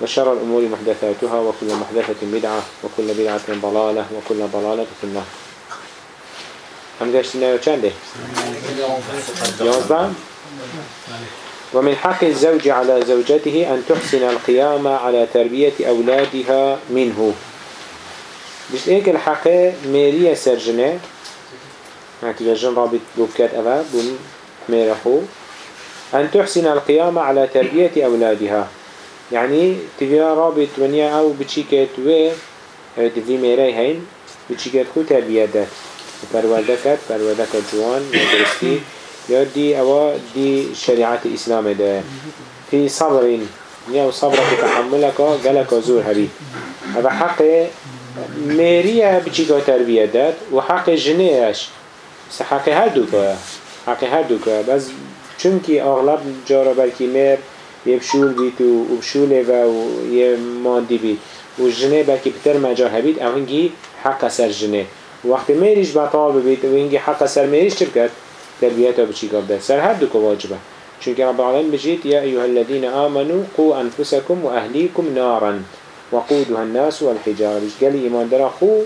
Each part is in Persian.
وشر الأمور محدثاتها وكل محدثة بدعة وكل بدعة ضلالة وكل ضلالة في النار. هم قاشتنا يوچنده يوزبان ومن حق الزوج على زوجته أن تحسن القيام على تربية أولادها منه. بس إيك الحق ميريا سرجنة هكذا جن رابط بوكات أبا بون ميرخو أن تحسن القيام على تربية أولادها. يعني تبيا رابط ونيا أو بتشيكت و تبي ميراي هين بتشيكت خو تربية دات پروردكت پروردكت جوان مدرستي يا دي أو دي شريعة الإسلام ده. في صبر يا صبرك تحملك قالك زور هبي هذا حق ميريا بتشيكت تربية دات وحق جنيش بس حق هردوك حق هردوك بس چونكي أغلب جارة بلكي مير يبشول بيت وبشوله و يه مادي بيت وجنه بلكي بتر مجار هبيت او هنگي حق سر جنه. وقت ميريش بطال ببيت وهنگي حق سر ميريش تركت تربيته بچي قبل سر هر دوك واجبه. چونك رب العالمين بجيت يا أيها الذين آمنوا قوا أنفسكم وأهليكم نارا وقودها الناس والحجارة بيش قال إيمان درا خو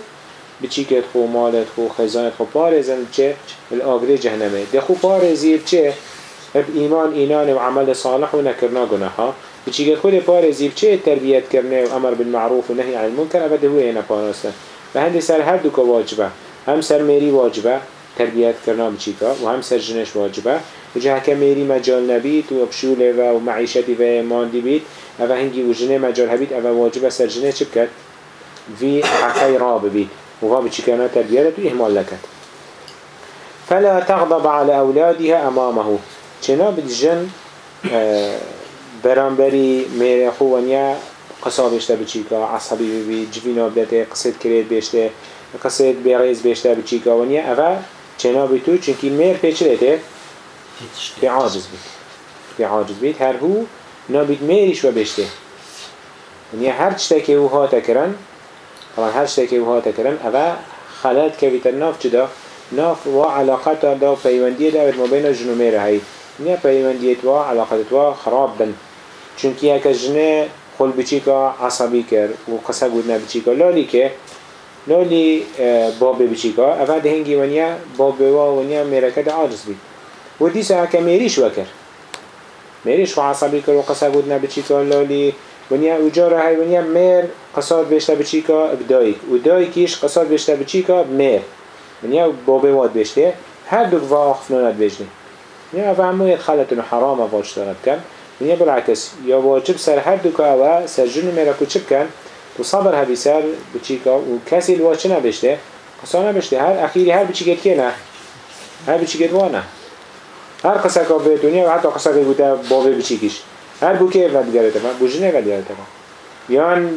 بچيكت خو مالت خو خزانت خو بارزن چه؟ الآقري جهنمه. ده خو بارزير چه؟ اب ایمان اینان و عمل صالح و نکرنا گناها. بچی خود پارزی بچه تربیت کرنه و أمر بالمعروف و نهی عن المنکر؟ ابدا هو اینا پاراستن و هندی سر هر دو که واجبه. هم سر میری واجبه تربیت کرنا بچی و هم سر جنش واجبه. و جه که میری مجال نبید و بشوله و معیشتی و ماندی بید أو هنگی و جنه مجال هبید أو واجبه سر جنه چه بکد في حقي راب بيت وهو بتشكنا تربيته إهمال لكت فلا تغضب على أولادها أمامه. چنا بدجن برانبری میره خوانیا قصا بیشتر بچیکا عصبی بی جوینا بدته قصد کرید بیشتر قصد بیریز بیشتر بچیکا ونیا. اوه چنا بیتو چونکی میر پیچرده به عاجز بید به عاجز بید هر هو نابید میریش و بیشتر. ونیا هر چتا که او ها تکرن طبعا هر چتا که او ها تکرن اوه خلط که بیتر ناف چدا ناف و علاقات دا و پیوندی دا ما بین جنو میره هایی نیا پیوندیت و علاقت و خراب بن. چونکی یک جنه خل بچیکا عصبی کرد و قصه گود نبچیکا لالی که لالی باب بچیکا اول هنگی ونیا باب و ونیا میرکت عاجز بید و دیسا اکا میریش وکر میریش و عصبی کرد و قصه گود نبچیکا لالی. ونیا اجاره های ونیا میر قصاد بشته بچیکا بدایک و دایکیش قصاد بشته بچیکا میر ونیا باب واد بشته هر دو و آخفنانت بجنه نیا و همو خلط حرام واج دارد کن. نیا بالعکس یا واجب سر هر دو که او سر جنو میرا کو چپ کن. و صبر هبی سر بچیکا و کسی الواج نبشته؟ قصا نبشته؟ هر اخیری هر بچیکت که نه؟ هر بچیکت وانه هر قصه که به دنیا و حتی قصه که بوده بابه بچیکیش هر بو که ود گرده من بوجنه ود گرده من یان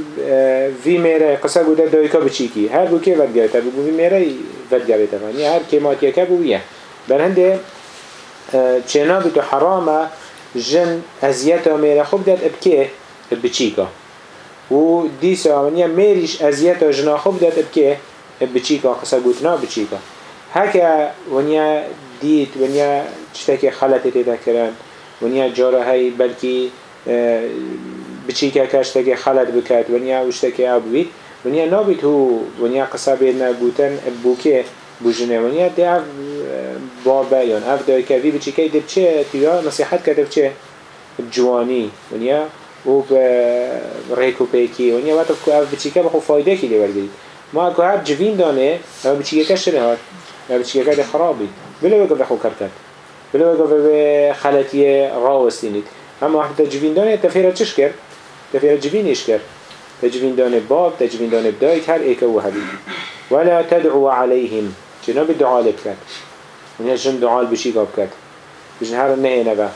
وی میره قصه بوده دایکا بچیکی هر بو که ود گرده بو وی میره ود گرده من یه هر کمات یکه بو برهنده چنا بتو حرامه جن ازیتا میره خوب داد ابکه بچیکا و دیسا ونیا میریش ازیتا جنا خوب داد ابکه بچیکا قصه گوتنا بچیکا هکا ونیا دید ونیا چتاکی خلطی تیدا کرن ونیا جاره های بلکی بچیکا کشتاکی خلط بکد ونیا وشتاکی او بید ونیا نابید هو ونیا قصه بیدنا گوتن بوکه بوجنه ونیا دی اف بابا یان اف دای کوي بچی کی دب چه؟ تیا نصیحت کرده چه؟ جوانی. ونیا و به ریکو پیکی. ونیا وقت کو اف بچی که؟ بخو فایده کی لیور ما اكو هر جوین دانه اما بچی که شره هات اما بچی که خرابی. بله بگه بخو کرد. بلو اگه به خلطی راوستینید اما وقتی تجویندان تفیره چش کرد؟ تفیره جوینش کرد. تجویندان باب تجویندان بدایت هر ایک و حبیبی ولا تدعو عليهم جناب دعا لبكت ونیا جن دعا بشی گاب کد بجن هر نه نبا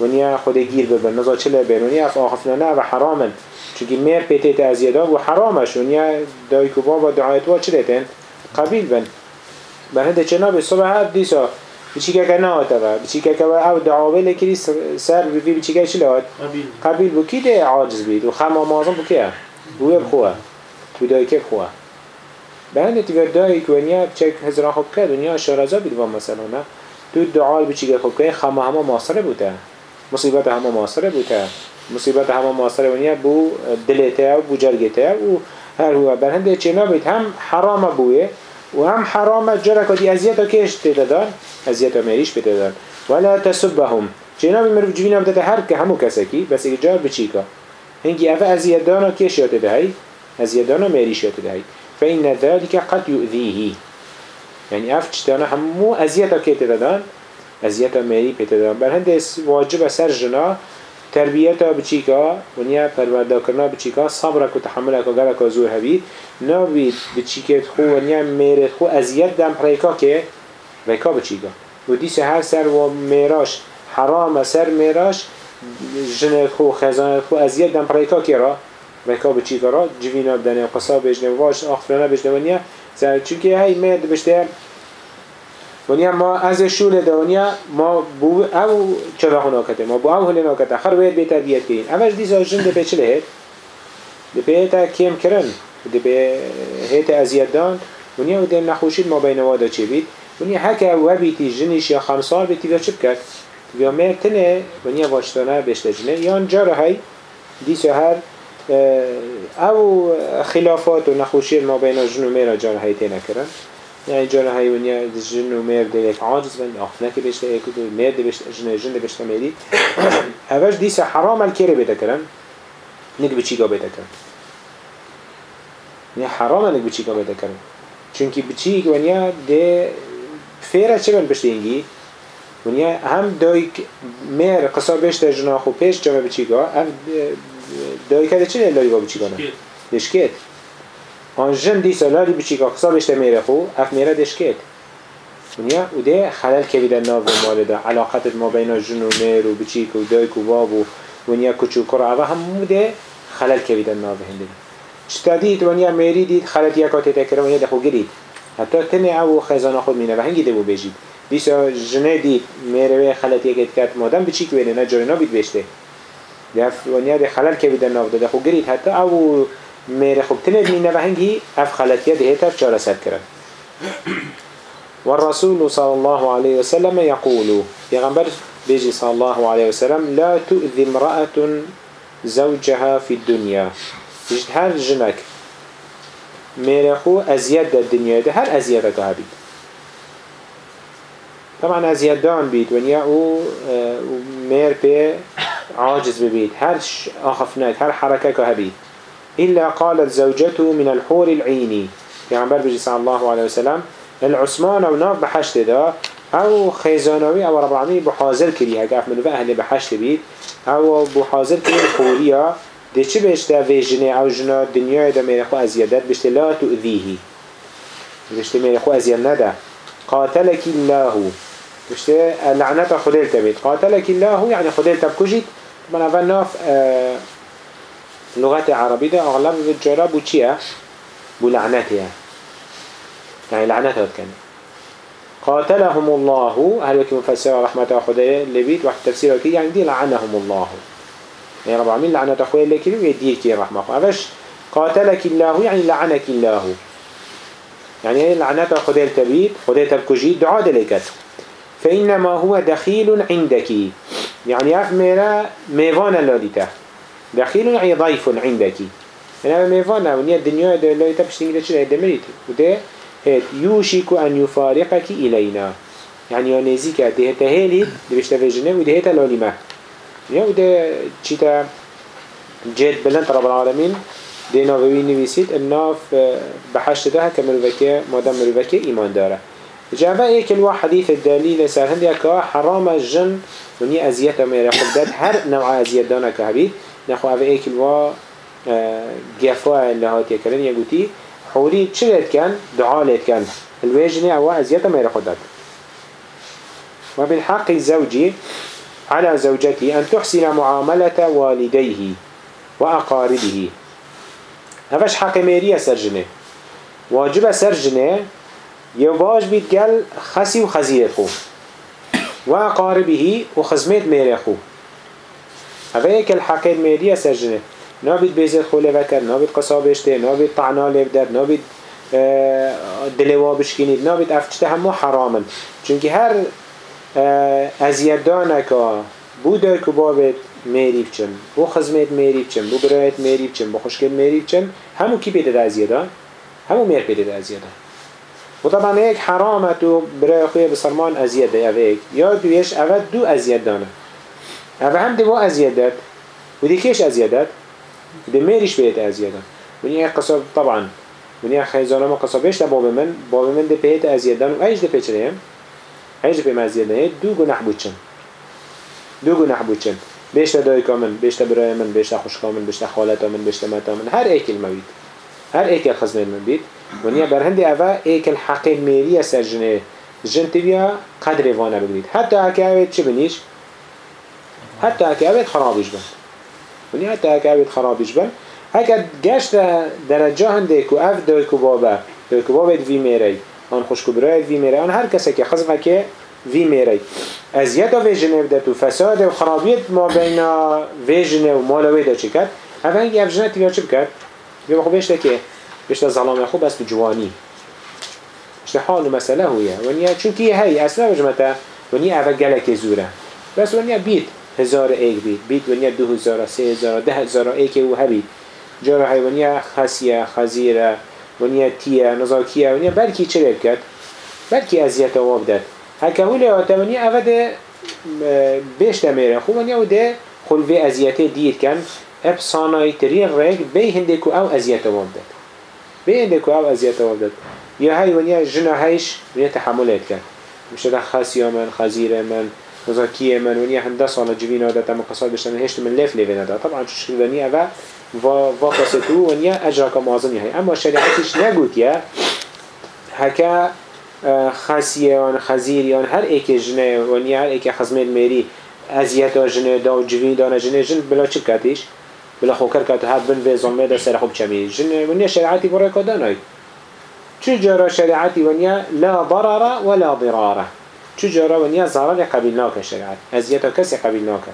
ونیا خود گیر ببن. نزا چله بین ونیا اف آخفنا نه و حرامن. چونکی میر پیتی تازیدا و حرامش. ونیا دایکو بابا دعایت وا چله تن؟ قبیل بن. بر هنده جناب صبح هر دیسا. بچی که نه آتا بچی که او دعاوه لکری سر بی بچی که چله آت قبیل. بو. کی ده عاجز بید؟ و خما مازم بو که بو بخواه بو دایکه بخواه بعد تیگر دایی که ونیا چک هزار خوب کرد ونیا شارزا بید و مثلا نه؟ تو دعای بچی خوب کرد خما همه ماسره بوده. مصیبت همه ماسره بوده. مصیبت همه ماسره ونیا بو دلته و بو جرگته و هر هو. بر هنده چنا بید هم حرام بوه و هم حرام جرک دی ازیتا کش تدادن ازیتا مریش بتدادن ولا تسبهم. چنا بید مروف جوینا بدده هر که همو کسکی. بس اگه جار بچیکا هنگی اوه ازیدانا کش دهی. ازیدانا مریش یاته دهی. فإن ذلك قد يؤذيه. يعني اف چتانا همو ازيتا كيت دادان ازيتا ميري بيت دادان بل هنده واجب سر جنا تربيتا بچيكا ونيا پرورده کرنا صبرك و تحملك و گلك و زور هبيد نابيد بچيكت خو ونيا ميرت خو ازيت دم كه ريكا بچيكا و هر سر و ميراش حرام سر ميراش جنت خو خزانت خو ازيت دم ريكا كه را؟ رکاب چی کرا جوینا بدنه قصا بجنه واش آخفرانه بجنه. ونیا سر چونکه هی مرد بشته. ونیا ما از شوله دنیا ما بو او هنا کته؟ ما بو او هلی ناکته خر باید به تربیت کنین اولش دیزا جن ده پیچه لهت ده پیتا کم کرن. ده به ازیاد دان. ونیا و ده نخوشید ما بین وادا چه بید؟ ونیا هکه و بیتی جنش یا خمسال بیتی و چه بکرد یا مرتنه ونیا واشتانه بشته جنه. یا جاره هی. دیسا هر او خلافات و نخوشی ما بین جن و میر جان هایی تینا کرن یعنی جان هایی ونیا جن و میر دیگه عاجز بند آخ نکی بشته ایکو دو میر دی بشته جن جن دی بشته میری. اوش دیسا حرام الکره بیده کرن نک بچیگا بیده کرن یعنی حرام نک بچیگا بیده کرن چونکی بچیگ ونیا دی فیره چه بند بشته اینگی؟ ونیا هم دایک میر قصا بشته جناخو پیش جمع بچیگا هم دایی کده چه لالی با بچی کنه؟ دشکت آن جن دی سالالی بچی که قصا بشته میره خو. اف میره دشکت ونیا و ده خلال که بیدن ناو مال ده علاقت ما بین جن و میر و بچی و دایی و باب و ونیا کچو کرا اوه همو ده خلال که بیدن ناو هنده چتا دید ونیا میری دید خلال یکات تکره ونیا ده خو گرید. حتی تنه او خزانه خود مینه و هنگی ده بو بجید. دیسا جنه دید میره خلال یکت کرد. مادم بچی که بینه نه جاری نابید بشته دف ونیا ده خلل که بیدن ناف ده خو گرید حتی. او میره خوب تند مینه و هنگی اف خلطیه ده هیتر چاره کرن والرسول صلى الله عليه وسلم يقول يغنبر بيجي صلى الله عليه وسلم لا تؤذي امرأة زوجها في الدنيا يجد هر جنك ميرخو أزياد الدنيا ده هر أزيادك هبيد طبعا أزيادان بيت ونيا و مير بي عاجز ببيت هر أخفناك هر حركة كهبيت إلا قالت زوجته من الحور العيني. يعني بجي صلى الله عليه وسلم العثمان أو ناف بحشت دا أو خيزانوي أو رب العالمين بحاضر كري هكا أحمد أهل بحشت بيت أو بحاضر كري الحورية دي چه بشتا في جنة أو جنة الدنيا دا ميرخو أزيادات بشتا لا تؤذيه بشتا ميرخو أزياد ندا. قاتلك الله. بشتا لعنة خديل تبيت قاتلك الله يعني خديل تبكجيت من أول ناف لغت عربی ده أغلب الجرا بو چیه؟ بو لعنته يعني. لعنته كان. قاتلهم الله هل يكون مفسر رحمة خدای لبيت؟ وقت تفسيره كي يعني دي لعنهم الله. يعني رب العالمين لعنة أخوه اللي كي ويدير كي رحمة أفش قاتلك الله يعني لعنك الله. يعني لعنة خدای التبيت خدای تبكجيت دعاء دليكت فإنما هو دخيل عندك. يعني اف ميرا ميفانا لاليته دخيل ضيف عندك. يعني ميفانا ونيا الدنيا يتبشتين ده شنو دمريت وده هيت يوشك أن يفارقك إلينا. يعني يونيزيك ده تهيلي ده بيشتفي جنة وده هيتا لاليمه يعني وده چيتا جيد بلند رب العالمين. ده ناوي نويسيت الناف بحشت ده كمروفكي مادام مروفكي إيمان داره. جابا ايك الوا حديث الدليل سر هندي كا حرام الجن وني ازيت ما يرخدت هر نوع ازيت دانا كهبيت نخو افا ايك الوا جفا اللي هات يكرن يقولي حوري تشلت كان دعاء لت كان الواجني أو ازيت ما يرخدت وبالحق الزوجي على زوجتي أن تحسن معاملة والديه وأقاربه. هفش حق ميريا سرجنه واجب سرجنه يباش بيت قال خسي وخزير خو. وأقاربه وخزمت ميري خو. هفايك الحق ميريا سرجنه نابد بيزت خو لفكر نابد قصابشته نابد طعنا نابد اه، دلوا بشكينيد نابد افتشته همو حراما چونك هر ازیدانکا بو دایک و بابت میری بچن بو خزمت میری بچن بو برایت میری بچن بو خوشگل میری بچن همو کی پیده ده ازیدان؟ همو میر پیده ده ازیدان و طبعا یک حرامه تو برای خوی بسرمان ازید ده اوه یا دویش اوه دو ازید دانه. اوه هم دو ازید داد. و دی کش ازید داد؟ ده میریش بیده ازید دان و این قصاب طبعا. و این خیزانه ما قصابش ده باب من باب من ده پیده ازید دان و ایش ده پیچه هم؟ هیچ به مزیت نه دو گناه بودن دو گناه بودن بیشتر دایکا من بیشتر برای من بیشتر خوشکا من بیشتر خالتا من بیشتر متا من. هر ایکل موید هر ایکل خزمه من بید ونیا بر هندی اوا ایکل حق میری سر جنه. جن تبیا قدر وانه بگید حتی اگه اوید چه بنیش؟ حتی اگه اوید خرابش بند ونیا حتی اگه اوید خرابش بند اگر گشت درجه هنده که اف دایکو بابا دایکو بابا وی میری. آن خوشکو برای وی میره آن هر کسی که خزمه که وی میره ازیت و جنه بده تو فساد و خرابیت ما بین وی جنه و مالوی ده چی کرد؟ اوه هنگی اف تیویا چی بکرد؟ بیا بخو بیشته که بیشته ظلام خوب بس تو جوانی. بیشته حال مسئله هویه. ونیا چونکی هی اصلا بجمتا ونیا اوه گلک زوره. بس ونیا بیت هزار ایک بیت. بیت ونیا دو هزار سه هزار ده هزار ایک و هبید جارا حیوانیا خسیه خزیره ونیا تیه نزاکیه ونیا بلکی چه کرد؟ بلکی ازیت واب داد. هکه هولی آتا ونیا ده بیشت میره. خوب ونیا و ده خلوه ازیت دید کن. اب سانای ترین رگ بی هنده که او ازیت واب داد. بی هنده که او ازیت واب داد. یا هی ونیا جنا هیش ونیا تحملت کرد. مش خاصی من خزیر من نزاکیه من ونیا هنده سالا جوین آدت اما قصاد بشتن هشت من لیف لیوین آدت طبعا چوش ونیا اوه و واقصتو ونیا اجرا معظمی هی اما شریعتش نگوت یا هکا خاصیه آن خزیر آن هر ایک جنه ونیا هر ایک خزمت میری ازیت جنه دا و جوین دانه جنه جن بلا چه کتیش بلا خوکر کت هر بن و ظلمه دا سر خوب چمی. جنه ونیا شریعتی برای کدانای چجورا شریعتی ونیا لا ضرر ولا ضراره چجورا ونیا ضرر قبیل ناکه شریعت. ازیت کسی قبیل ناکه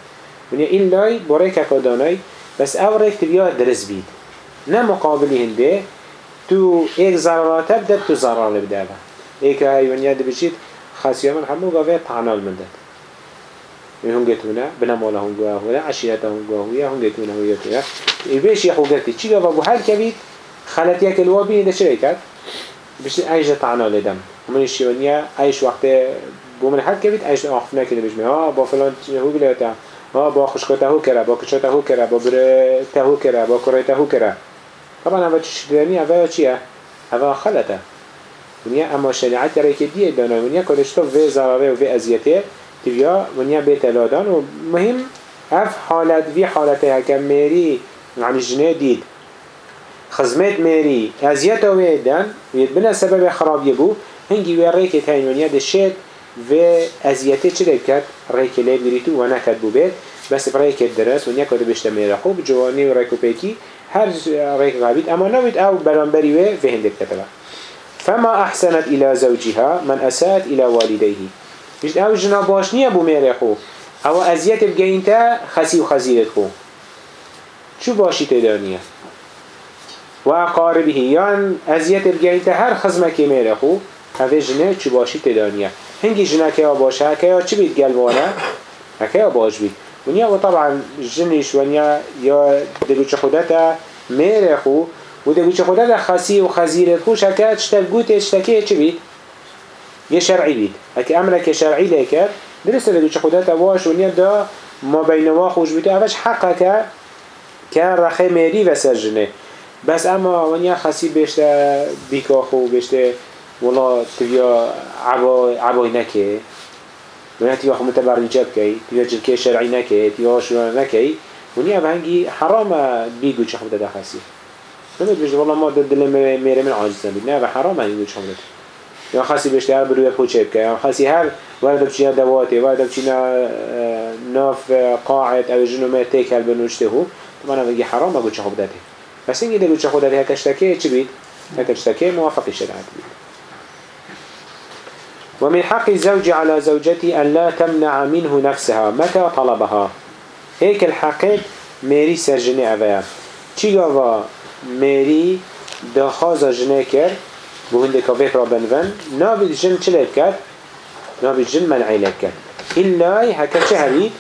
ونیا این لای برای کدانای بس او ريك تبيا درس بيد نه مقابلی هنده تو ایک ضررات بدد تو ضرر بده. ایک هایونیا دی بشید خاصیه من همو قوه طعنال من دد من هم گتونه بنا مالا هم گوه هولا عشیرتا هم گوه هویا هم گتونه هویا تویا ایبش یخو گرتی چی گوه بو هل کبید خلط یک الوابی ده چه کرد بشید ایش طعنال دم ومن الشيوانية ايش وقت بومن حد كبيت ايش اخفنا كده بجمع اه با فلان هو بلاتا ها با خوشکته هو کرا با کچته هو کرا با برته هو کرا با کرایته هو کرا. طبعا اول چشدنی اول چیه؟ اول خلطه. ونیا اما شریعت را که دیه دانه. ونیا کدش تو وی ضرره و وی ازیته. تیویا ونیا بیت لادان و مهم اف حالت وی حالته هکم میری یعنی جنه دید. خزمت میری ازیت و ویدن وید بنا سبب خرابی بو. هنگی وی ریکت هین ونیا دشت و ازیته چه کرد؟ ریک لیب و نکد بو بید بس ریک درس و نیکو بشته میره. خوب جوانی و ریکو پیکی. هر ریک غابید. اما نوید او برانبری و فهندت کتبه. فما احسنت الى زوجها من اسات الى والديه مش او جنا باش نیه بو میره خو او ازیت بگین تا خسی و خزیرت خو چو باشی تدانیه و اقاربه یان ازیت بگین تا هر خزمه که میره خو اوه جنه چو باشی تدانیه هنگی جنه که باشه که چی بید گلوانه که باش بید ونیا و طبعا جنش ونیا یا دلوچ خودتا میره خو و دلوچ خودتا خاصی و خزیر خوش هکه چتل گوته اشتکه چی بید یه شرعی بید اگه امرک شرعی لیکر درسته دلوچ خودتا واش ونیا دا ما بینوا خوش بید اوش حقه که که رخه میری و سر جنه بس اما ونیا خاصی بشته بیکا خو بشته والله تبيا عبا عبا نكي ونیا تبیا خو متبرجه بکی تبیا جلکه شرعی نکی تبیا شروع نکی ونیا بهنگی حرام بیگو چه خود دخسی نمید بجد والله ما دل میره من عاجزم بید نه و حرام هنگی چه خود یا خاصی بشته هر بروی خود چه بکه یا خاصی هر ورد بچینا دواته ورد بچینا ناف قاعد او جنو ما تیکل بنوشته هو طبعا بگی حرام اگو چه خود دته بس اینگه دگو چه خود دته هکشتکه چی بید؟ هکشتکه موافق شرعت بید ومن حق الزوج على زوجته أن لا تمنع منه نفسها متى طلبها. هيك الحقيق ميري سرجني أبايا چي قاوا ميري دخاز جنه كر بو هنده كافيك را بنفن نابي الجن چلت كر نابي الجن منعي لك كر إلا هكا چه هبيد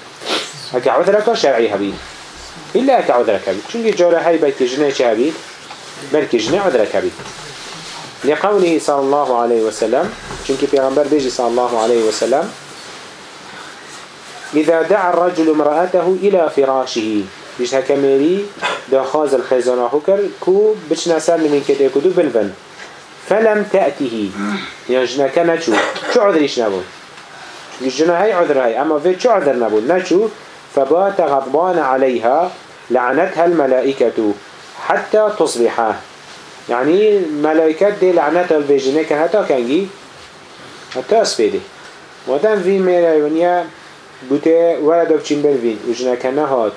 هكا عذرك شرعي هبيد إلا هكا عذرك هبيد چونك جارة هاي بيت جنه چه هبيد بلك جنه عذرك هبيد لقوله صلى الله عليه وسلم چونك پیغمبر بيجي صلى الله عليه وسلم إذا دعا الرجل امرأته إلى فراشه بيش هكا ميري دا خاز الخزانة هكر كو بچ نسال من كده كدو بنفن فلم تأته. يعني جنك نچو شو؟ عذريش نبون الجنة هاي عذر هاي أما في شو عذر نبون نچو فبات غضبان عليها لعنتها الملائكة حتى تصبحه يعني ملائكات دي لعنتها الفيجنة كان حتى كانجي؟ حتى اسفيده ودن في ميرا ونيا بوته ولد بچين بالفين وجنا كان هات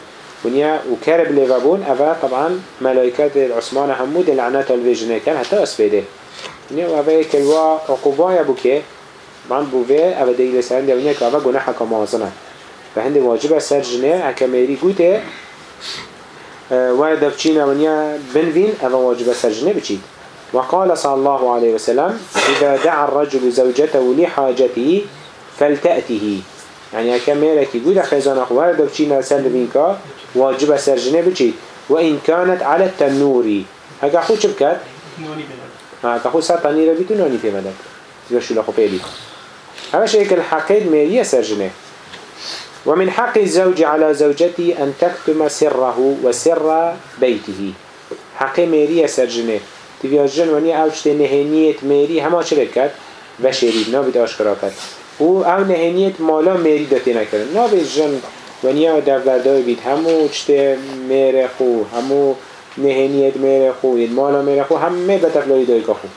ونيا وكرب ليفابون أفا طبعا ملائكات العثمان حمود لعنتها الفيجنة كان حتى اسفيده نه و اوه کلوا عقوبای بو من بوه اوه دیل سرند و اینه که اوه گناه حکم آزنه و هنده واجبة سر جنه حکمیری گوته آه، و دفچین اونیا بنوین اوه واجبة سر جنه بچید وقال صلى الله عليه وسلم إذا دع الرجل زوجته لحاجته فلتأته. يعني كميرك يقول خيزان أخوار دوشينا سند منك واجب سرجنة بشي وإن كانت على التنوري. هكا خوش بكات؟ هكا أخو ساتاني ربيتو نوني في مدد يوشو لخو بيلي هذا شيء الحقيد ميريا سرجنة ومن حق الزوج على زوجته أن تكتم سره وسر بيته حق ميري سرجنه تبي أجن وني أوجت نهنية ميري هما شركت وشريد نابد أشكراكت و او نهنية مالا ميري داتنا كرن نابد جن ونیا دفتردای بید همو چت میر خو همو نهنیت میر خو ید مالا میر خو همه بتف لای دای خو.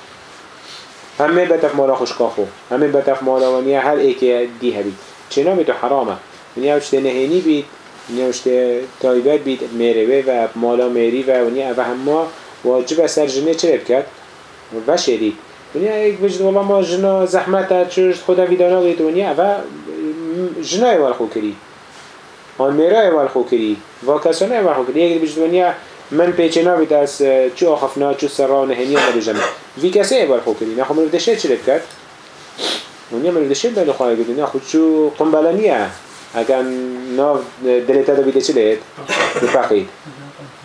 همه بتف مالا خوش خو. همه بتف مالا ونیا هر ایک دی هبید. چنا تو حرامه. ونیا اوشته نهینی بید ونیا اوشته تایبت بید می‌روه و مالا میری و ونیا او همه واجب سر جنه چه بکرد؟ و شرید ونیا ایک بجد والله ما جنا زحمت چوشت خدا ویدانا بید ونیا او جنا اول خو کری. آن میرا اول خو کری. و کسانه خو کری. یک بجد ونیا من پیچه نابید از چو آخفنا چو سران هنیا نبجم وی کسی اول خو کری نخو من بدشه چه بکرد؟ ونیا من بدشه بلو خواهی بید ونیا خود چو قنبلانیه اگر ناف دلتا دا بیده چه لید؟ بفقید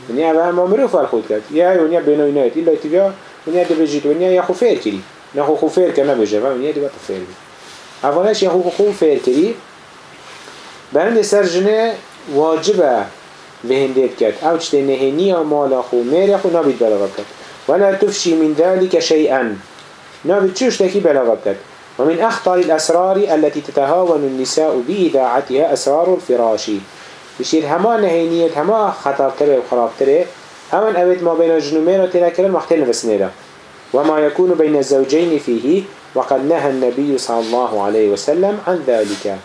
ونیا اوه ما مروف خود کرد. یا ونیا بینوی نایت. ایلا تیبیا ونیا دی بجید. ونیا یا خو فیر کری. نه خو خو فیر کر نبجه ونیا دی باتا فیر. بید اولش یا خو خو فیر کری. برند سر جنه واجبه. وهنده بكت او چته نهنی مالا خو میر خو نابید بلاغ بكت ولا تفشي من ذلك شيئا نابید چوش تاكي بلاغ بكت ومن أخطر الأسرار التي تتهاون النساء بإذاعتها أسرار الفراش. بشير هما نهينية هما خطر تري وخراب همان أبد ما بين الجنومين وتنكر مختلف سنيرا وما يكون بين الزوجين فيه وقد نهى النبي صلى الله عليه وسلم عن ذلك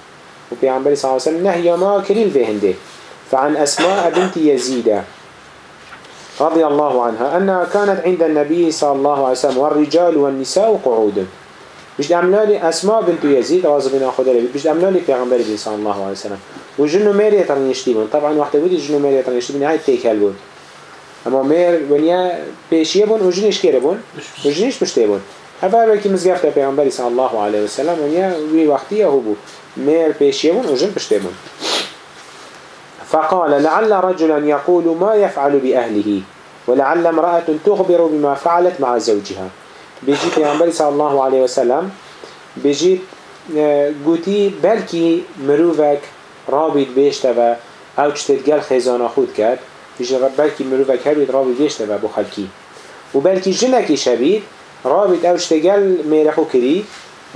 وفي عن صلى الله عليه وسلم نهي ما كريل فيهنده فعن أسماء بنت يزيد رضي الله عنها أنها كانت عند النبي صلى الله عليه وسلم والرجال والنساء قعود. بيش دعملالي أسماء بنت يزيد غاظبنا خدا لبي بيش دعملالي پیغمبر بي صلى الله عليه وسلم. وجنو مير يترنيشتي بون. طبعا وقت بودي جنو مير يترنيشتي بون هاي تيكال بون اما مير ونيا بيشيه بون وجنش كيره بون؟ وجنش مشتي بون. هفا وكي مزگفت پیغمبر صلى الله عليه وسلم ونيا وي وقتي هو بو مير بيشيه بون وجن بشتي بون. فقال لعل رجلا يقول ما يفعل بأهله ولعل امرأة تخبر بما فعلت مع زوجها. بيجي پیغمبر صلى الله عليه وسلم بجيت قوتي آه، بلكي مروفك رابط بيشتبا أو چتدگل خزانه خود کرد. بيجي بلكي مروفك هبيت رابط بيشتبا بخلقي وبلكي جنكي شبيت رابط أو تتقال ميرحو كري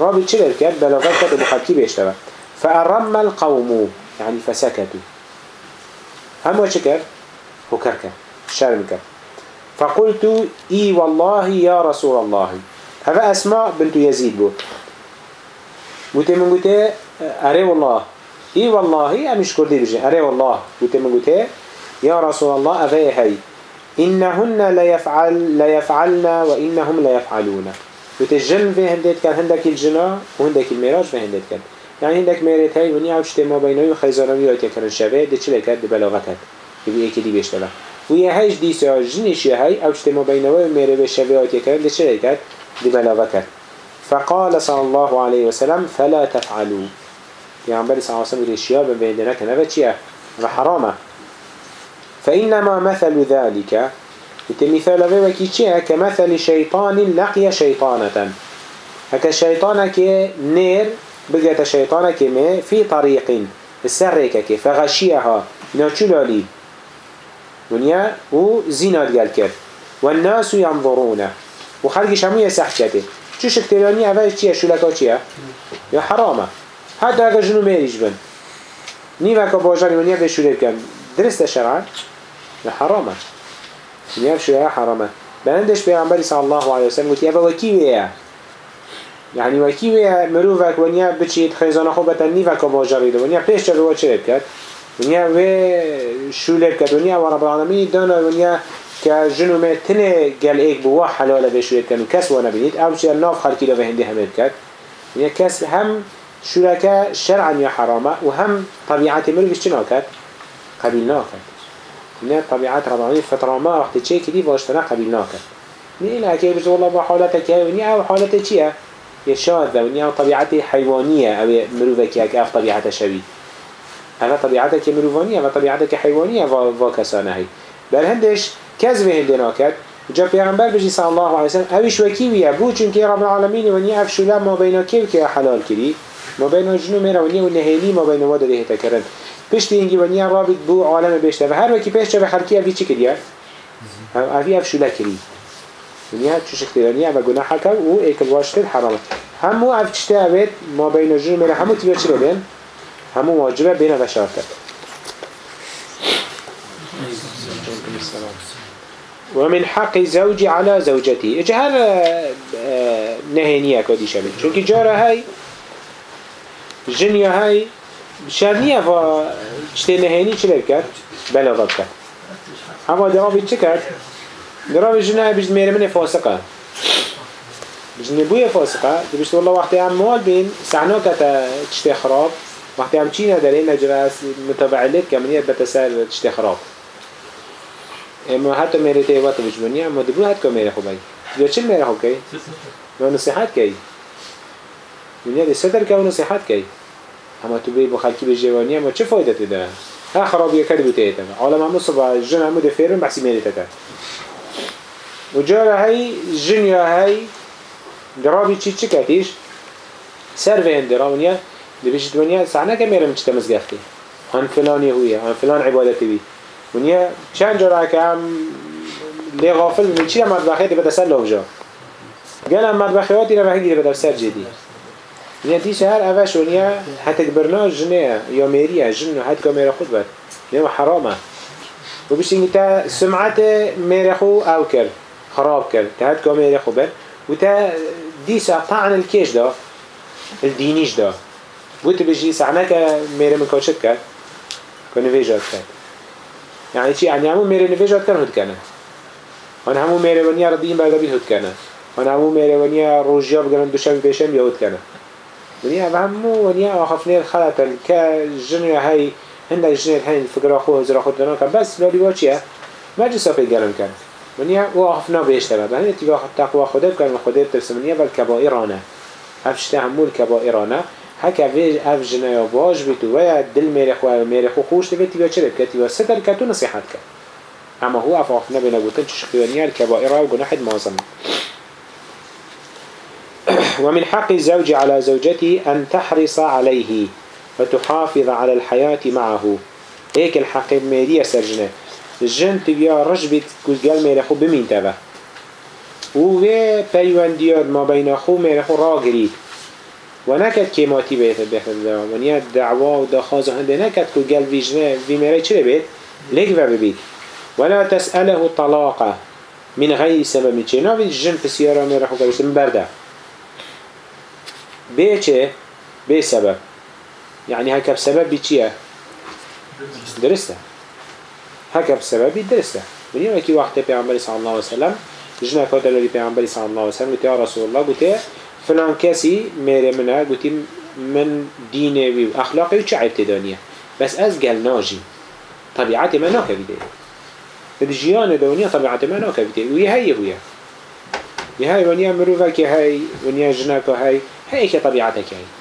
رابط شلل کرد؟ بلغتك کرد بخلقي بيشتبه فأرم القوم يعني فسكتوا هم وشكر هكرك شرمك فقلت إي والله يا رسول الله. هذا أسماء بنت يزيد بو قلت من قلت أري والله. إي والله أمش كردي بجي. أري والله. قلت من قلت يا رسول الله أفي هاي. إنهن لا يفعل لا يفعلنا وإنهم لا يفعلون. الجن في هندت كان هندك الجنا وهندك الميراج في هندت كان يعني هندك ميرت هاي ونيا عوشت ما بينه وخيزانوي ويتكرن الشفاء دي چلي كد بلاغتك يبقى ايكي دي بيشتغل ويا هايش دي سا جنش هاي عوشت ما بينه وميري بالشفاء ويتكرن دي چلي كد دي فقال صلى الله عليه وسلم فلا تفعلوا. بلي صلى الله عليه وسلم الشياب بيننا كنفة چيا حرامه. فإنما مثل ذلك. مثال ذلك چيا كمثل شيطان لقي شيطانة هكا شيطانك نير بقيت شيطانك ما في طريق السرقك فغشيها ناتشلالي ونيا وزينات قال كر والناس ينظرون وخلق شمو يسحكته شو شكتلاني أفاش چيا شو لكا چيا يا حرامه. حتى اگر جنو ميريش بن. نيوكا باجاني ونيا بشو لكا درست شرعا؟ يا حرامه. ونيا بشو لكا حرامه. بلندش بيغنبري صلى الله عليه وسلم قلت يا وكي ويا يعني وكي ويا مروفك ونيا بچيت خيزانه خو بتن نيوكا باجاري ده ونيا پیش چلو چه بكت ونيا و شو لكت ونيا ورب العالمين دانا ونيا كجنو ما تنه قال ايك بوا حلاله بشو لكن كس وانا بنيت او شي الناف خلقي له هندي هم بكت ونيا كس هم شركة شرعا يا حرامة وهم طبيعة مروفش چنا كد قبيل ناكد نه طبيعة ربعاني فترة ما وقت چه كدي باشتنا قبيل ناكد نه إلا كي بجد والله بحالتك هاي ونيا أو حالته چيه يشاذ ونيا أو طبيعته حيوانية أو مروفك هيك أو طبيعته شبيه هذا طبيعتك مروفانية وطبيعتك حيوانية وكسانه هي بل هندش كذب هندي ناكد جا پیغمبر بجي صلى الله عليه وسلم اوش وكي ويا بو چونك رب العالمين ونيا افشلا ما بين كيو كي حلال كري ما بين جنو ميرا ونيا ونهيلي ما بين ودا ده تكرن پشتی اینگی ونیا رابط بو عالم بیشتر و هر وکی پیش چه به خلقی اوی چی کریه؟ اوی اف شوله کری. ونیا چو شکترانیه و گناح که و ایکل واشتر حرامه همو اف چشته اوید ما بین جنو میره همو تیوه چی رو بین؟ همو واجبه بین و شرطه حق زوجي على زوجته اجا هر نهينية كودي شبه چونك جارة هاي جنيا هاي و چته نهيني چلر کرد؟ بلاغت کرد. اما درابي چه کرد؟ درابي جنيا بجد ميري من فاسقه بجد نبوية فاسقه بجد والله وقتی هم مال بين سعنو كتا چته خراب وقتی هم چی نداره نجرس متابع لك كمنيت بتسال چته خراب اما حتی میره ته وقت بجمنی اما دبو حد که میره خوبی یا چه میره خوب کی؟ و نصیحت کی؟ دنیا دی ستر که و نصیحت کی؟ اما تو بی بخلکی به جوانی اما چه فایده تده؟ ها خرابیه کرد بوده ایتن عالم همو صبح جن همو دفیرن بحثی میره تده و جاره های جن یا های درابی چی چی کتیش؟ سر به اندرا ونیا دی بشت ونیا سعنه که میره مچتا مزگفتی هن فلانی هویه. هن فلان عبادتی بی. ونیا چند جرا که هم لی غافل من چی مطبخی دی بده سر لوجا گل هم مطبخیاتی رو بهنگی دی بده سر جدی. ونیا دیش هر اوش ونیا حتی برناج جنه یا میریه جن حتی که میره خود بد ونیا حرامه. و بشت اینگی تا سمعت میره خو او کرد. خراب کرد. خو بد و تا دیش طعن الكيش دا الدينيش دا. بوت بجي سعناك ميري من كوشت كات كوني فيجات كات يعني چی؟ يعني همو میره نویجات کن هد کنه. آن همو میره ونیا ردین برده بید هد کنه. آن همو میره ونیا روژیا بگنن دوشم پیشم یا هد کنه. ونیا و همو که جنیا هی هندک جنیت هین فکر خو هزر خود دانا کن. بس لالی با چیه؟ مجلس پی گرم کن. منیا منيا واقف نبيش تبع بهني يعني تيجا تقوه خدا بكرم خدا بترس منیا بل کبایرانه هفشت همول کبایرانه هک افج اف جنايا باج بی تو وای دل میره خو میره خو خوش تبي تيجا شرب كتيجا ستر نصیحت که اما هو اف واقف نبي نقول تنش خيانيا حد مازم و من حق زوج على زوجتی أن تحرص عليه. تحافظ على الحیات معه. ایک الحق میری سرجنه تبيا رجبت كل قال ميري خو بمين تبا و وی پیوندیات ما بین خو میره خو را گرید و نکد کیماتی بیت بخن دا و نیا دعوا و دخواز هنده نکد که گل ویجنه وی میره چه بید؟ لگ و ببید ولا تسأله طلاقه من غير سبب چه ناوی جن پسیارا میره خو کرشت من برده به چه؟ به سبب يعني هكا بسبب چیه؟ درسته هكا بسبب درسته من كي وقت پیامبر صلى الله عليه وسلم جنا کاتل ولی پیامبر صلى الله عليه وسلم گویی رسول الله قلت فلان کسی میره منها قلت من ديني واخلاقي وشعبتي و بس از گل ناجی. طبیعت ما ناکبیده الجيان دونية طبيعة ما ناكبته ويهي هو يهي ونيا مروفك هاي ونيا جناكو هاي هاي طبيعتك هاي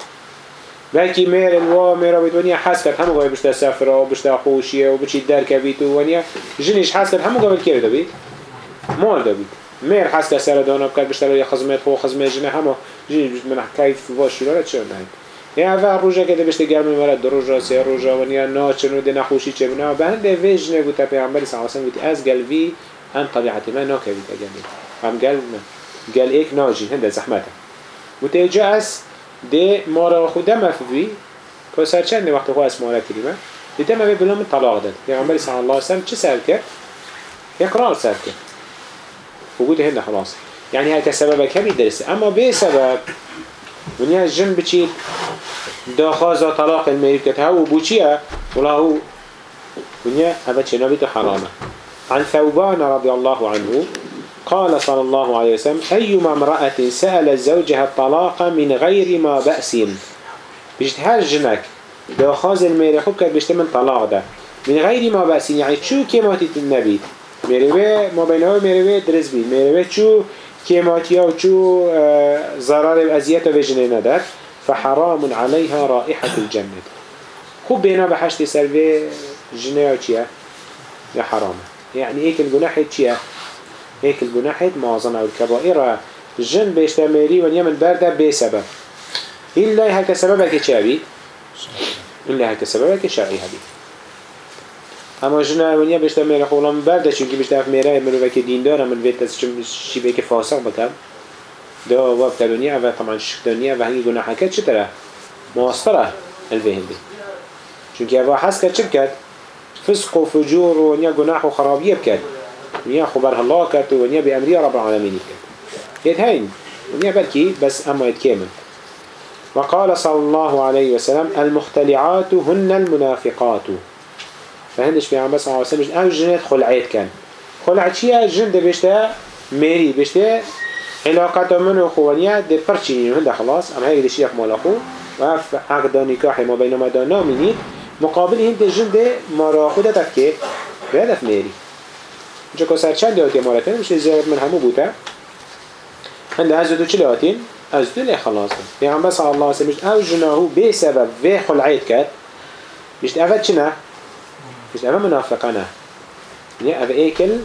بلكي مير الوا مير بيت ونيا حس كرت همو قبل بشتا سفرة وبشتا خوشية وبشي در كبيت ونيا جنيش حس كرت همو قبل كيف دبيت مال دبيت مير حس كرت سر دانا بكرت بشتا لي خزمت خو خزمت جنه همو جنيش من كيف واش لا تشون هاي يا اول روزا كده بشتا گرم مرد دو روزا سه روزا ونيا ناچن و ده نخوشي چه بنا؟ بهند ویجنه گوتا پیغمبر صلی الله علیه و سلم از قلبي ام طبيعتي ما ناكبيت اجانب هم قال قال ايك ناجي هند زحمته. وتيجاس ده مارا خود دم فوی که سر چند وقت خو اسم مارا کریمه ده دم به بلوم طلاق داد پیغمبر صلی الله علیه وسلم چه سر کرد؟ اقرار سر کرد. وجود هنا خلاص. يعني هاي سبب كمي درس اما سبب ونيا جن بچيت داخازا طلاق الميركت هاو بوچيه ولا هو ونيا هذا چنابيت حرامه عن ثوبان رضي الله عنه قال صلى الله عليه وسلم أيما امرأة سأل زوجها الطلاق من غير ما بأس. بجد هر جنك دو خاز الميري خوب كد بجد من طلاق ده. من غير ما بأس يعني شو كيماتي النبي؟ ميري ما بينه ميري درس بي. ميري شو كيماتيا وشو آه ضرر أزيات وجنين ده. فحرام عليها رائحة الجنة. خوب بينا بحشت سلبي جنيه يا حرام. يعني ايك الجناح تشيا هيك الجناحات معظم أو الكبائر جن بيشتمري ونيمن برده بسبب إلا هكا سببك شابي إلا هكا سببك شابي هبي اما جنا ونیا بشتا میره خولم برده چونکی بشتا اف میره منو وکی دین داره من ویت از شی بکی فاسق بکم دا وقت دنیا و طبعا شک دنیا و هنگی گناه حکت چه تره مواصله الفهم بی چونکی اوا حس کرد چه بکد فسق و فجور و نیا گناه و خرابیه بکد ونيا خبر الله كرت ونيا بأمرية رب العالمين كرت يتهين ونيا بركي بس أما يتكامل وقال صلى الله عليه وسلم المختلعات هن المنافقات. فهندش في عم بس عليه وسلم أو جنات خلعات كان خلعت شيء جند بيشتا ميري بيشتا علاقة منه خوانيا دي برشينين هنده خلاص أما هيك دي شيخ مالخو وف عقد نكاح ما بين ما دانا منين مقابل هند جند ما خودة تفكي بهدف ميري جا که سر چند هاتی امارتين مش زیاد من همو بوده. هنده از دو چلی هاتین؟ از دو لی خلاص. بند پیغمبر صلی الله علیه وسلم او جناهو به سبب و خلعید کرد. بشت اول چنه؟ بشت اول منافقانه يعني اول ايكل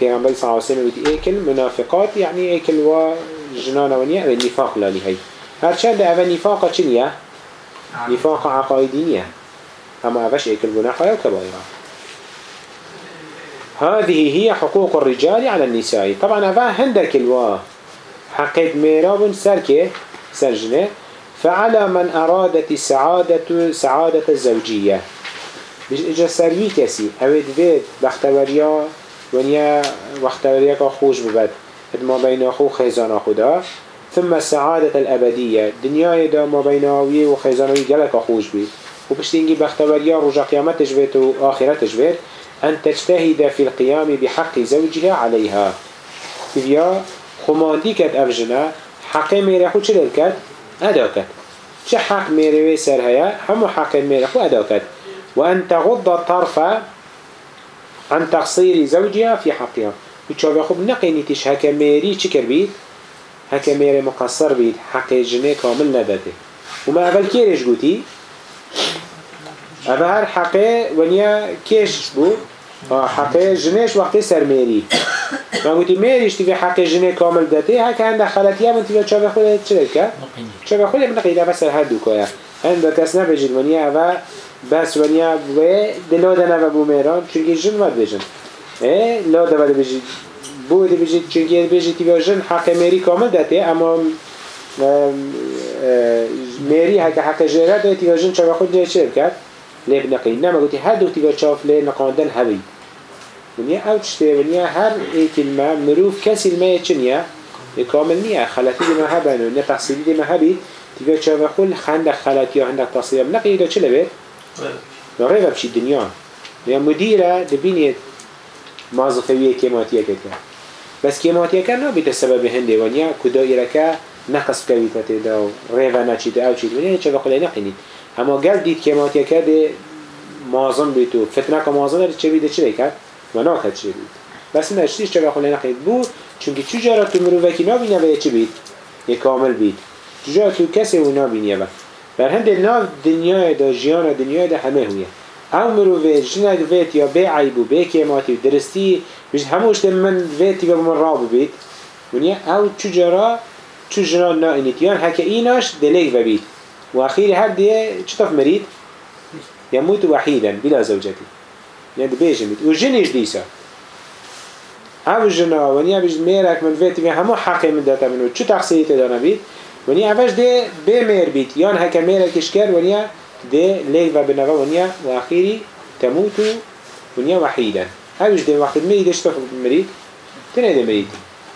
پیغمبر صلی الله علیه وسلم ايكل منافقات يعني ايكل و جنانه ونيا اول نفاق لالی هی هرچند اول نفاق چنیه؟ نفاق عقائدی نیه. اما اولش ايكل گناحه و کبایره هذه هي حقوق الرجال على النساء. طبعا هذا هندك الوا. حقيت ميراب سركة سرجنه فعلى من أرادت السعادة سعادة الزوجية. بيش إجا سروي كسي. أود بيت بختوريا ونيا بختوريا خوش ببد. ما بين أخو خيزان أخو ثم السعادة الأبدية. دنيا دا ما بين أوي وخيزانوي جلك خوش بي. وبشتينجي بختوريا رجع قيامت تجبت وآخرة تجبت أن تجتهد في القيام بحق زوجها عليها. تبيا خماندي كد أفجنا حق ميري خو چلل كد؟ چه حق ميري سر هيا؟ همو حق ميري خو أدا كد. وأن تغض الطرف عن تقصير زوجها في حقها. وچاوه خوب نقيني تش هكا ميري چكر بيت؟ هكا ميري مقصر بيت. حق جنه كامل نداته وما أول كيرش قوتي اما هر حقه ونیا کش بو حقه جنش وقتی سر میری من گوتی میریش تیوی حق جنه کامل داته هک هنده خلطیه من تیوی چاوه خود چه که؟ چاوه خود من قیده بس هر دو که هند کس نبجید ونیا اوه بس ونیا و دلاده نوه بو میران چونکه جن ود بجن اه لاده ود بجید بود بيجي چونكي بيجي تيجي حق ميري كامل داته اما ميري هكا حق جيرات تيجي جن شبه خود جاي شير ليه بنقي نما قلت هادو تيجي شاف ليه نقاندن هبي ونيا او تشتي ونيا هر اي كلمة مروف چنيا كامل نيا خلاتي دي ما هبن ونيا تحصيلي دي ما هبي تيجي شاف خول خندق خلاتي وعندك تصيب نقي دا چلا بيت نغير بشي الدنيا يا مديرة دبينيت مازفوية كيماتية كده بس كيماتية كان نبيت السبب هندي ونيا كدا إيركا نقص كويتا تدا و ريفا ناچيت أو چه بقول نقيني اما قال ديت كيماتية كده مازن بيتو فتنة كمازن ده چه بيده چه كد ونا كد چه بيد بس نه اشتیش چه بقول نقيني بو چونكي چجارة تو مروفكي نبينه و چه بيد يكامل بيد چجارة تو كسي و نبينه با بر هند ناف دنیای دا جیان دنیای دا همه هویه. او مروفه جنگ ویت یا بی عیبو بی کیماتی و درستی بجد هموش من ویتی با من راب بید. او چجرا چجرا نائنیت یان هکا ایناش دلیک ببید و اخیری هر دیه چطف مرید يموت وحيدا بلا زوجته يعني بيجي ميت. وجنيش ديسا أو جنا ونيا بيج ميرك من فيتي في همو حقي من داتا منو. چو تقصيته دانا بيت؟ ونيا اوش دي بي مير بيت. يان هكا ميرك اشكر ونيا دي ليك وبنغا ونيا وأخيري تموت ونيا وحيدا. اوش دي وقت مريد تخل مريد تنه دي مريد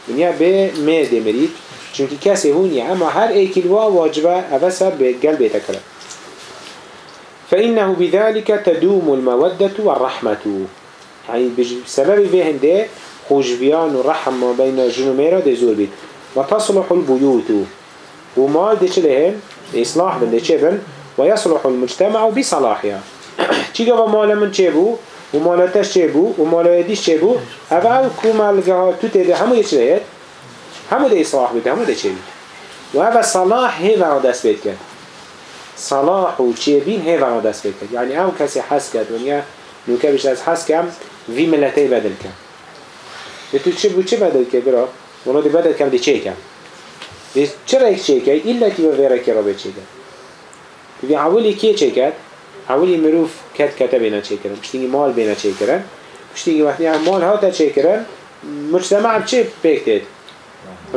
ونيا بي مير دي مريد چونکی کسی هونی اما هر ایکی وا واجبه اوه سر قلب تکره فإنه بذلك تدوم المودة والرحمة. يعني بسبب فيهن ده خوشبيان ورحم ما بين جنوميرا ده زور بيت وتصلح البيوت وما ده چلهم إصلاح من ده چبن ويصلح المجتمع بصلاحها. چيگه ومال من چبو ومالتش چبو ومال يديش چبو اوه كومالگه تو تده همو يچلهت همو ده اصلاح بید همو ده چه بید و او صلاح هیو دست بید کرد. صلاح و چه بین هیو دست بید کرد. یعنی او کسی حس کرد ونیا نوکه بیشت از حس کم وی ملته بدل کرد. تو چه بو چه بدل کرد برا؟ ونو دی بدل کرد دی چه کرد؟ چرا ایک چه کرد؟ ایلا تی به ویره کرا به چه کرد. ببین اولی که چه کرد؟ اولی مروف کت کتا بینا چه کرن. پشتینگی مال بینا چه کرن. پشتینگی وقتی مال ها تا چه کرن مجتمع چه پیکتید؟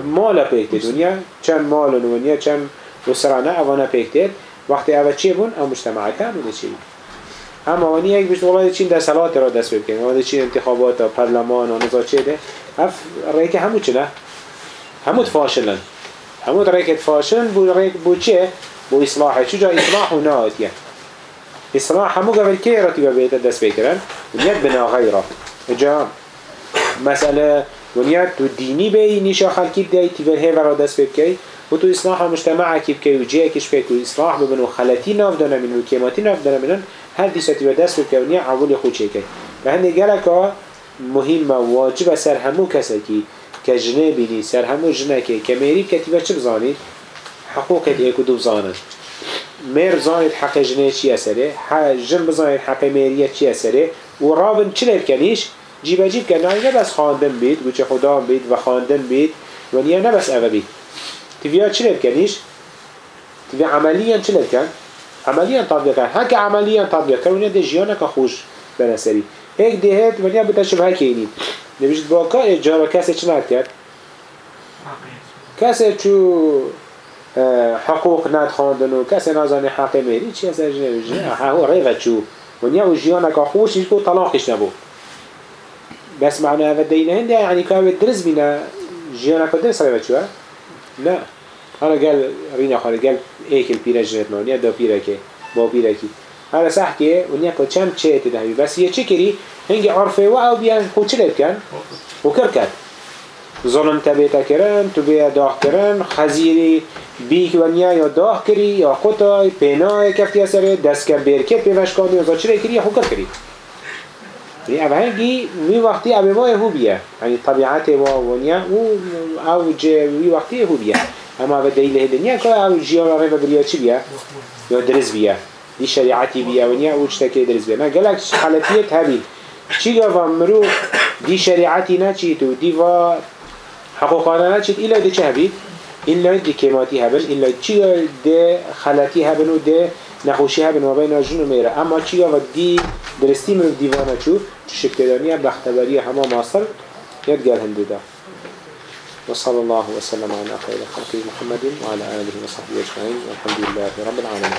مال پیکتید ونیا چند مال ونیا چند وسرانه اوانا پیکتید وقتی اول چه بون او مجتمع اما ونیا یک بشت والله چین در سلات را دست بکنن والله چین انتخابات و پرلمان و نزا چه ده اف ریک همو چه نه؟ همو فاشلن همو ریکت فاشلن بو ریک بو چه؟ بو إصلاحه شو جا إصلاح وناتيه إصلاح همو قبل كي رتبه بيت دست بكرن ونيت بنا غيره جا مسألة ونيت تو ديني بي نيشا خلقي بدأي تفر هيفا را دست بكي و تو إصلاح مجتمع كي بكي وجيه كيش بكي وإصلاح ببن وخلاتي نافدنا من وكيماتي نافدنا من هل دي ستبه دست بكي ونيا عولي خود شيكي فهنده قالك مهمة واجبة سر همو كسكي كجنه بيني سر همو جنكي كميري كتبه چه بزاني حقوقت ايكو دو بزانن. مير بزانید حق جنه چی اسره جن بزانید حق میریه چی اسره و رابن چی بکنیش جیب جیب کن نه بس خواندن بید گوچه خدا بید و خواندن بید و نیه نه بس اوه بید تیویا چی بکنیش تیویا عملیاً چی بکن عملیاً تطبیق کن هک عملیاً تطبیق کن و نیه ده جیانه که خوش بنسری ایک دهت و نیه بتشبه هکینی نوشت با که اجاره کسی چی کرد؟ کسی چو حقوق ند خواندن و کسی نزانی حق میری چی از اجنه بجنه ریوه چو. و نیا و جیانه که خوشش کو طلاقش نبو بس معنى هذا الدين هندي يعني كان درس بينا جيانا كدرس ريوه چوه لا أنا قال رينا خالي قال البيرا جنت ما ونيا دو بيرا كي با بيرا كي هذا صح كي ونيا چم چه تدهي بس يه چه كري هنگي عرفه و او بيان چه كان وكر كان ظلم تبیتا کرن تو بیا داغ کرن خزیری بیک و نیا یا داغ کری یا قطای پینای کفتی سره دست کر پیوش کردی یا چرا کری یا خوکر کری. یعنی اوه هنگی وی وقتی اوه وای هو بیه. یعنی طبیعت و ونیا و او جه وی وقتی هو بیه. اما اوه دیل هدنیا که او جیان ره و بریا چی بیه؟ یا درز بیه. دی شریعتی بیه ونیا او چتکی درز بیه. نه گلک حالتیت هبید چی گفت مرو؟ دی شریعتی نه چی تو؟ دی و حقوقانا نچید ایلا ده چه؟ ایلا ده کماتی هبن ایلا چی ده خلطی هبن و ده نخوشی هبن و بین جون و میره. اما چیا و دی درستی من دیوانه چو؟ چو شکدانیه بختبری همه ماصر یاد گل هنده و وصلى الله و سلم على خير خلقه محمد و علی آله و صحبه اجمعین. و والحمد لله رب العالمين